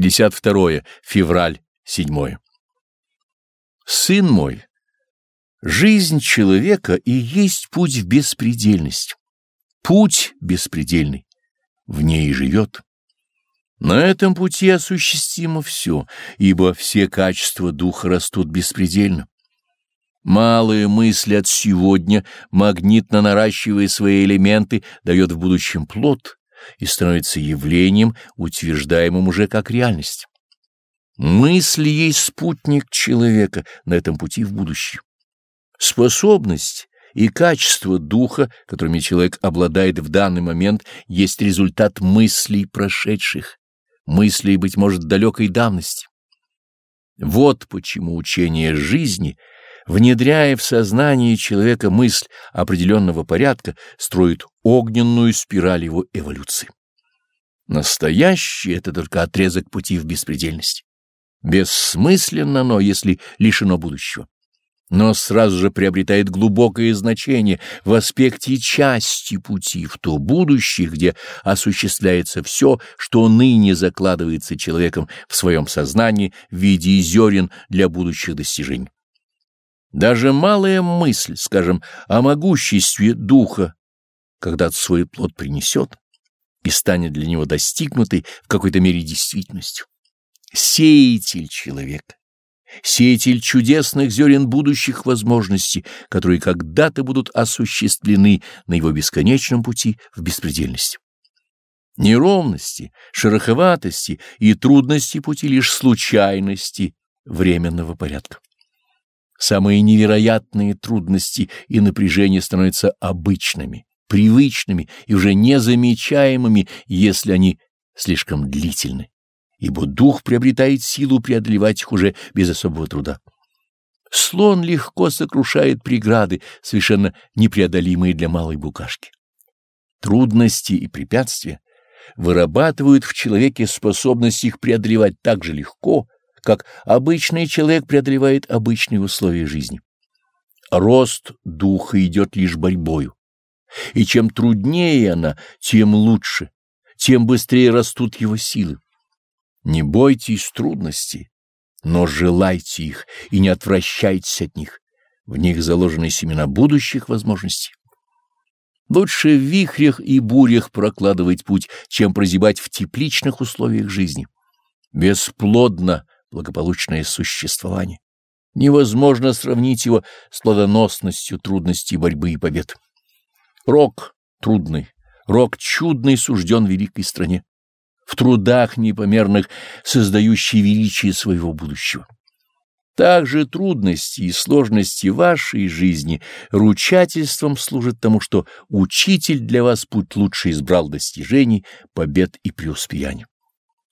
52 февраль 7. Сын мой, жизнь человека и есть путь в беспредельность. Путь беспредельный, в ней живет. На этом пути осуществимо все, ибо все качества духа растут беспредельно. Малые мысли от сегодня, магнитно наращивая свои элементы, дает в будущем плод и становится явлением, утверждаемым уже как реальность. Мысль есть спутник человека на этом пути в будущее. Способность и качество духа, которыми человек обладает в данный момент, есть результат мыслей прошедших, мыслей, быть может, далекой давности. Вот почему учение жизни — внедряя в сознание человека мысль определенного порядка, строит огненную спираль его эволюции. Настоящее — это только отрезок пути в беспредельность. Бессмысленно оно, если лишено будущего. Но сразу же приобретает глубокое значение в аспекте части пути в то будущее, где осуществляется все, что ныне закладывается человеком в своем сознании в виде зерен для будущих достижений. Даже малая мысль, скажем, о могуществе духа, когда свой плод принесет и станет для него достигнутой в какой-то мере действительностью. Сеятель человека, сеятель чудесных зерен будущих возможностей, которые когда-то будут осуществлены на его бесконечном пути в беспредельность. Неровности, шероховатости и трудности пути лишь случайности временного порядка. Самые невероятные трудности и напряжения становятся обычными, привычными и уже незамечаемыми, если они слишком длительны, ибо дух приобретает силу преодолевать их уже без особого труда. Слон легко сокрушает преграды, совершенно непреодолимые для малой букашки. Трудности и препятствия вырабатывают в человеке способность их преодолевать так же легко, как обычный человек преодолевает обычные условия жизни. Рост духа идет лишь борьбою, и чем труднее она, тем лучше, тем быстрее растут его силы. Не бойтесь трудностей, но желайте их и не отвращайтесь от них. В них заложены семена будущих возможностей. Лучше в вихрях и бурях прокладывать путь, чем прозябать в тепличных условиях жизни. Бесплодно благополучное существование. Невозможно сравнить его с плодоносностью трудностей борьбы и побед. Рок трудный, рок чудный сужден великой стране, в трудах непомерных, создающий величие своего будущего. Также трудности и сложности вашей жизни ручательством служат тому, что учитель для вас путь лучше избрал достижений, побед и преуспеяний.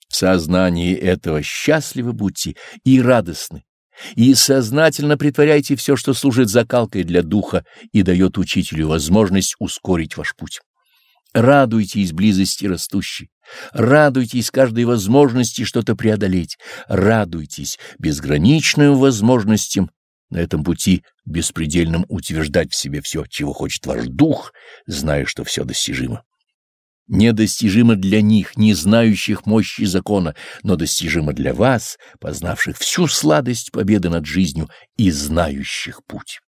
В сознании этого счастливы будьте и радостны, и сознательно притворяйте все, что служит закалкой для духа и дает учителю возможность ускорить ваш путь. Радуйтесь близости растущей, радуйтесь каждой возможности что-то преодолеть, радуйтесь безграничным возможностям на этом пути беспредельным утверждать в себе все, чего хочет ваш дух, зная, что все достижимо недостижимо для них, не знающих мощи закона, но достижимо для вас, познавших всю сладость победы над жизнью и знающих путь.